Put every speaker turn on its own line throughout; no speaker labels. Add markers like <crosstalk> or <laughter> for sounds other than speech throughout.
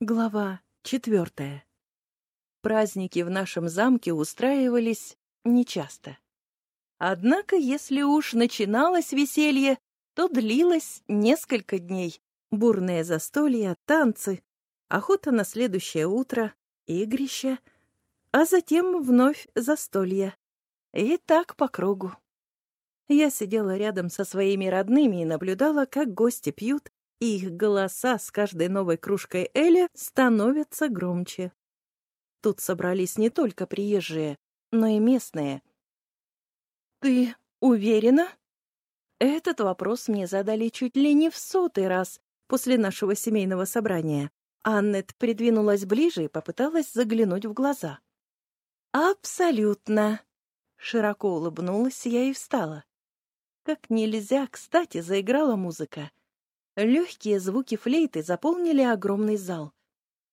Глава четвертая. Праздники в нашем замке устраивались нечасто. Однако, если уж начиналось веселье, то длилось несколько дней. Бурные застолья, танцы, охота на следующее утро, игрища, а затем вновь застолья. И так по кругу. Я сидела рядом со своими родными и наблюдала, как гости пьют, и их голоса с каждой новой кружкой Эля становятся громче. Тут собрались не только приезжие, но и местные. «Ты уверена?» Этот вопрос мне задали чуть ли не в сотый раз после нашего семейного собрания. Аннет придвинулась ближе и попыталась заглянуть в глаза. «Абсолютно!» Широко улыбнулась я и встала. Как нельзя, кстати, заиграла музыка. Легкие звуки флейты заполнили огромный зал.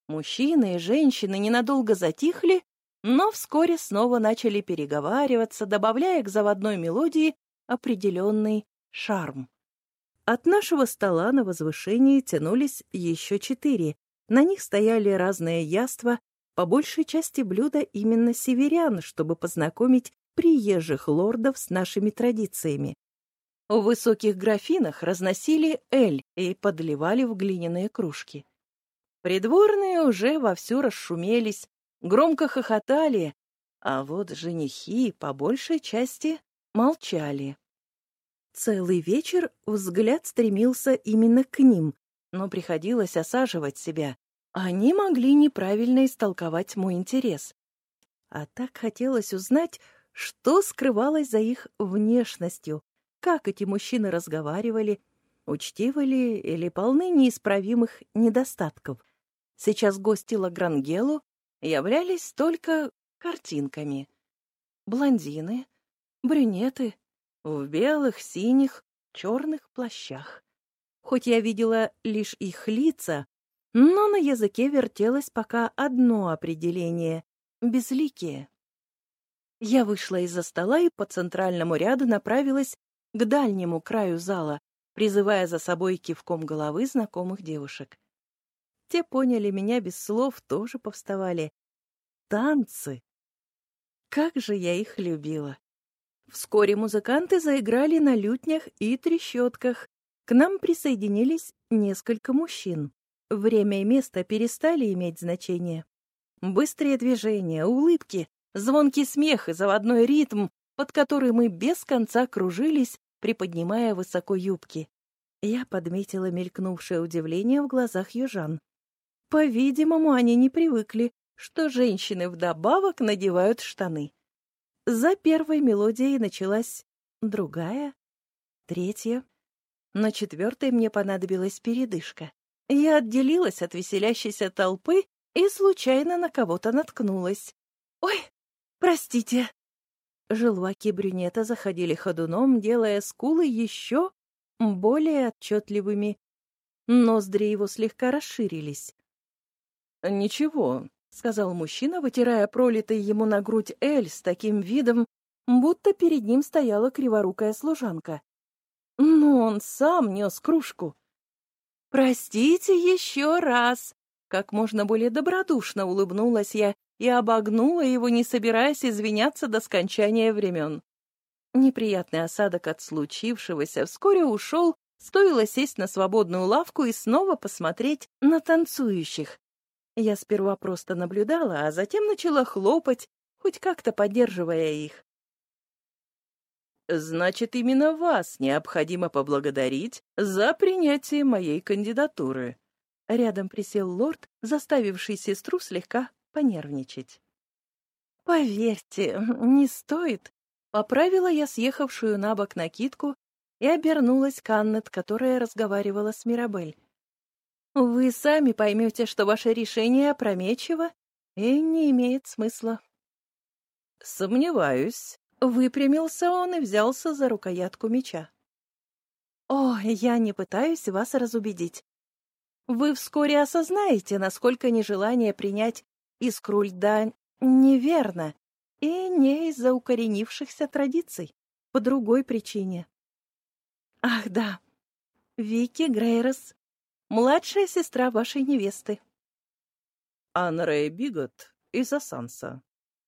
Мужчины и женщины ненадолго затихли, но вскоре снова начали переговариваться, добавляя к заводной мелодии определенный шарм. От нашего стола на возвышении тянулись еще четыре. На них стояли разные яства, по большей части блюда именно северян, чтобы познакомить приезжих лордов с нашими традициями. В высоких графинах разносили эль и подливали в глиняные кружки. Придворные уже вовсю расшумелись, громко хохотали, а вот женихи по большей части молчали. Целый вечер взгляд стремился именно к ним, но приходилось осаживать себя. Они могли неправильно истолковать мой интерес. А так хотелось узнать, что скрывалось за их внешностью, как эти мужчины разговаривали, учтивы ли или полны неисправимых недостатков. Сейчас гости Лагрангелу являлись только картинками. Блондины, брюнеты в белых, синих, черных плащах. Хоть я видела лишь их лица, но на языке вертелось пока одно определение — безликие. Я вышла из-за стола и по центральному ряду направилась к дальнему краю зала, призывая за собой кивком головы знакомых девушек. Те поняли меня без слов, тоже повставали. Танцы! Как же я их любила! Вскоре музыканты заиграли на лютнях и трещотках. К нам присоединились несколько мужчин. Время и место перестали иметь значение. Быстрые движения, улыбки, звонкий смех и заводной ритм, под который мы без конца кружились, приподнимая высоко юбки. Я подметила мелькнувшее удивление в глазах южан. По-видимому, они не привыкли, что женщины вдобавок надевают штаны. За первой мелодией началась другая, третья. На четвертой мне понадобилась передышка. Я отделилась от веселящейся толпы и случайно на кого-то наткнулась. «Ой, простите!» Желваки брюнета заходили ходуном, делая скулы еще более отчетливыми. Ноздри его слегка расширились. «Ничего», — сказал мужчина, вытирая пролитый ему на грудь эль с таким видом, будто перед ним стояла криворукая служанка. Но он сам нес кружку. «Простите еще раз!» Как можно более добродушно улыбнулась я и обогнула его, не собираясь извиняться до скончания времен. Неприятный осадок от случившегося вскоре ушел, стоило сесть на свободную лавку и снова посмотреть на танцующих. Я сперва просто наблюдала, а затем начала хлопать, хоть как-то поддерживая их. «Значит, именно вас необходимо поблагодарить за принятие моей кандидатуры». Рядом присел лорд, заставивший сестру слегка понервничать. «Поверьте, <laughs> не стоит», — поправила я съехавшую на бок накидку и обернулась к Аннет, которая разговаривала с Мирабель. «Вы сами поймете, что ваше решение опрометчиво и не имеет смысла». «Сомневаюсь», — выпрямился он и взялся за рукоятку меча. «О, я не пытаюсь вас разубедить. Вы вскоре осознаете, насколько нежелание принять искру льда неверно и не из-за укоренившихся традиций, по другой причине. Ах, да, Вики Грейрос, младшая сестра вашей невесты.
Анрей Бигот из Асанса.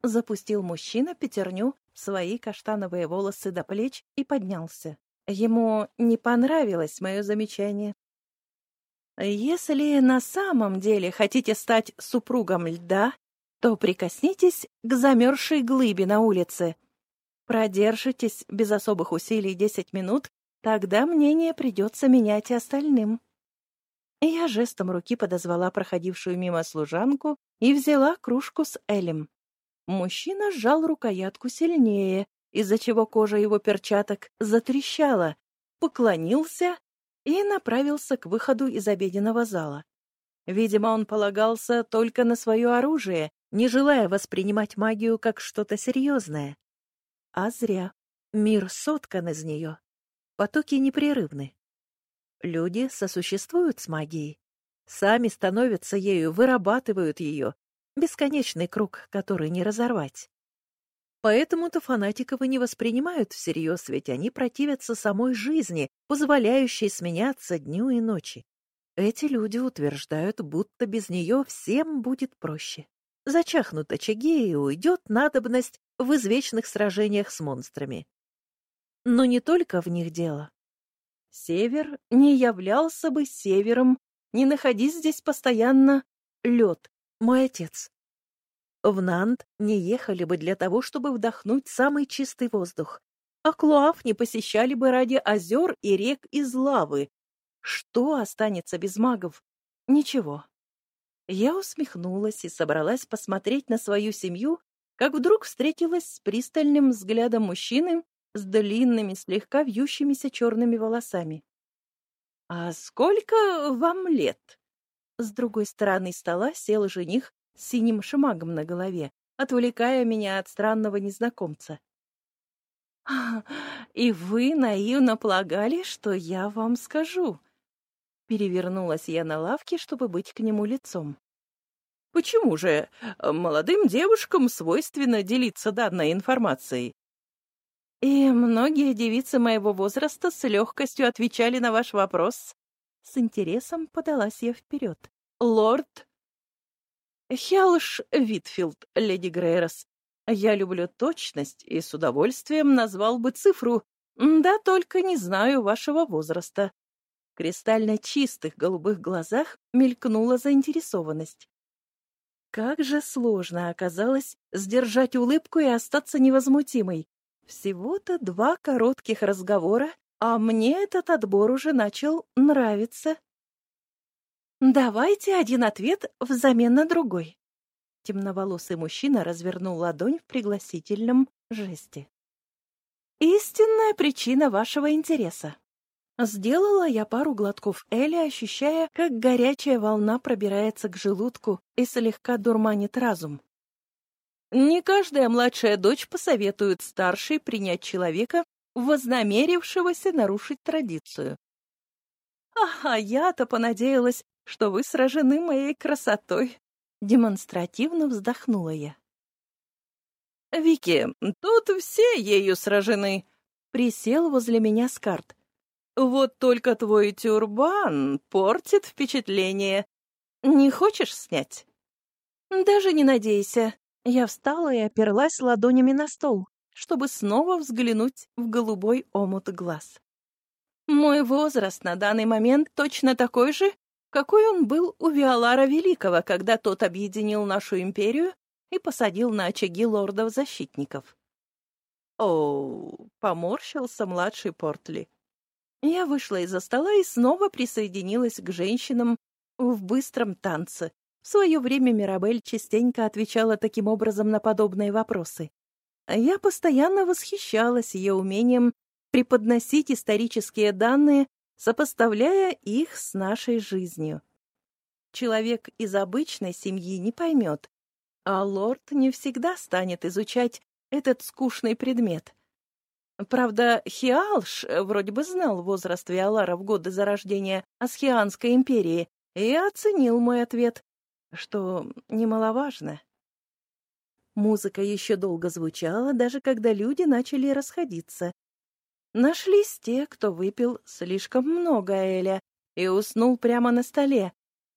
Запустил мужчина пятерню в свои каштановые волосы до плеч и поднялся. Ему не понравилось мое замечание. Если на самом деле хотите стать супругом льда, то прикоснитесь к замерзшей глыбе на улице. Продержитесь без особых усилий десять минут, тогда мнение придется менять и остальным. Я жестом руки подозвала проходившую мимо служанку и взяла кружку с Элем. Мужчина сжал рукоятку сильнее, из-за чего кожа его перчаток затрещала, поклонился и направился к выходу из обеденного зала. Видимо, он полагался только на свое оружие, не желая воспринимать магию как что-то серьезное. А зря. Мир соткан из нее. Потоки непрерывны. Люди сосуществуют с магией. Сами становятся ею, вырабатывают ее. Бесконечный круг, который не разорвать. Поэтому-то фанатиков и не воспринимают всерьез, ведь они противятся самой жизни, позволяющей сменяться дню и ночи. Эти люди утверждают, будто без нее всем будет проще. Зачахнут очаги и уйдет надобность в извечных сражениях с монстрами. Но не только в них дело. Север не являлся бы севером, не находись здесь постоянно лед, мой отец. В Нант не ехали бы для того, чтобы вдохнуть самый чистый воздух, а Клуав не посещали бы ради озер и рек из лавы. Что останется без магов? Ничего. Я усмехнулась и собралась посмотреть на свою семью, как вдруг встретилась с пристальным взглядом мужчины с длинными, слегка вьющимися черными волосами. «А сколько вам лет?» С другой стороны стола сел жених с синим шмагом на голове, отвлекая меня от странного незнакомца. «И вы наивно полагали, что я вам скажу?» Перевернулась я на лавке, чтобы быть к нему лицом. «Почему же молодым девушкам свойственно делиться данной информацией?» И многие девицы моего возраста с легкостью отвечали на ваш вопрос. С интересом подалась я вперед. Лорд Хелш Витфилд, леди Грейрос. Я люблю точность и с удовольствием назвал бы цифру, да только не знаю вашего возраста. В кристально чистых голубых глазах мелькнула заинтересованность. Как же сложно оказалось сдержать улыбку и остаться невозмутимой. Всего-то два коротких разговора, а мне этот отбор уже начал нравиться. «Давайте один ответ взамен на другой». Темноволосый мужчина развернул ладонь в пригласительном жесте. «Истинная причина вашего интереса». Сделала я пару глотков Эли, ощущая, как горячая волна пробирается к желудку и слегка дурманит разум. Не каждая младшая дочь посоветует старшей принять человека, вознамерившегося нарушить традицию. А я-то понадеялась, что вы сражены моей красотой. Демонстративно вздохнула я. Вики, тут все ею сражены. Присел возле меня Скарт. Вот только твой тюрбан портит впечатление. Не хочешь снять? Даже не надейся. Я встала и оперлась ладонями на стол, чтобы снова взглянуть в голубой омут глаз. Мой возраст на данный момент точно такой же, какой он был у Виолара Великого, когда тот объединил нашу империю и посадил на очаги лордов-защитников. О, поморщился младший Портли. Я вышла из-за стола и снова присоединилась к женщинам в быстром танце, в свое время Мирабель частенько отвечала таким образом на подобные вопросы. Я постоянно восхищалась ее умением преподносить исторические данные, сопоставляя их с нашей жизнью. Человек из обычной семьи не поймет, а лорд не всегда станет изучать этот скучный предмет. Правда, Хиалш вроде бы знал возраст Виолара в годы зарождения Асхианской империи и оценил мой ответ, что немаловажно. Музыка еще долго звучала, даже когда люди начали расходиться. Нашлись те, кто выпил слишком много Эля и уснул прямо на столе,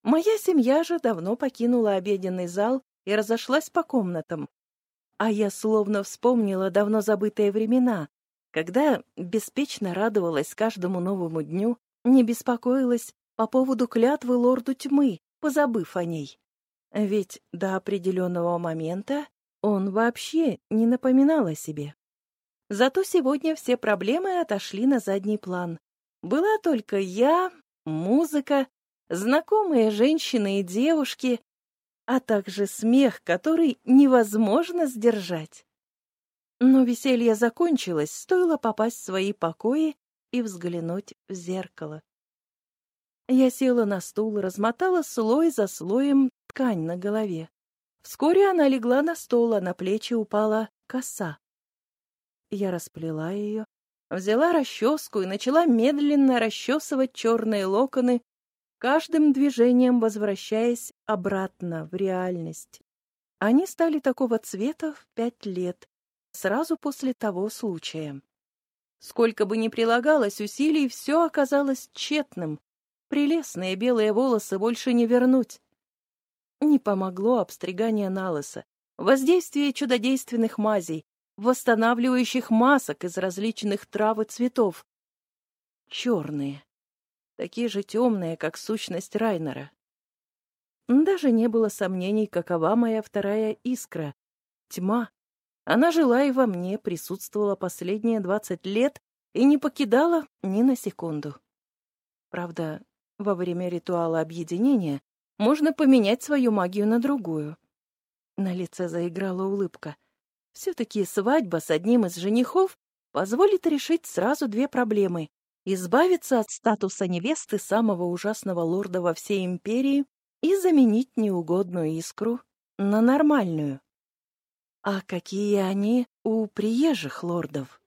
Моя семья же давно покинула обеденный зал и разошлась по комнатам. А я словно вспомнила давно забытые времена, когда беспечно радовалась каждому новому дню, не беспокоилась по поводу клятвы лорду тьмы, позабыв о ней. Ведь до определенного момента он вообще не напоминал о себе. Зато сегодня все проблемы отошли на задний план. Была только я, музыка, знакомые женщины и девушки, а также смех, который невозможно сдержать. Но веселье закончилось, стоило попасть в свои покои и взглянуть в зеркало. Я села на стул размотала слой за слоем ткань на голове. Вскоре она легла на стол, а на плечи упала коса. Я расплела ее, взяла расческу и начала медленно расчесывать черные локоны, каждым движением возвращаясь обратно в реальность. Они стали такого цвета в пять лет, сразу после того случая. Сколько бы ни прилагалось усилий, все оказалось тщетным. Прелестные белые волосы больше не вернуть. Не помогло обстригание налыса, воздействие чудодейственных мазей, восстанавливающих масок из различных трав и цветов. Черные, такие же темные, как сущность Райнера. Даже не было сомнений, какова моя вторая искра — тьма. Она жила и во мне, присутствовала последние двадцать лет и не покидала ни на секунду. Правда, во время ритуала объединения можно поменять свою магию на другую. На лице заиграла улыбка. Все-таки свадьба с одним из женихов позволит решить сразу две проблемы — избавиться от статуса невесты самого ужасного лорда во всей империи и заменить неугодную искру на нормальную. А какие они у приезжих лордов?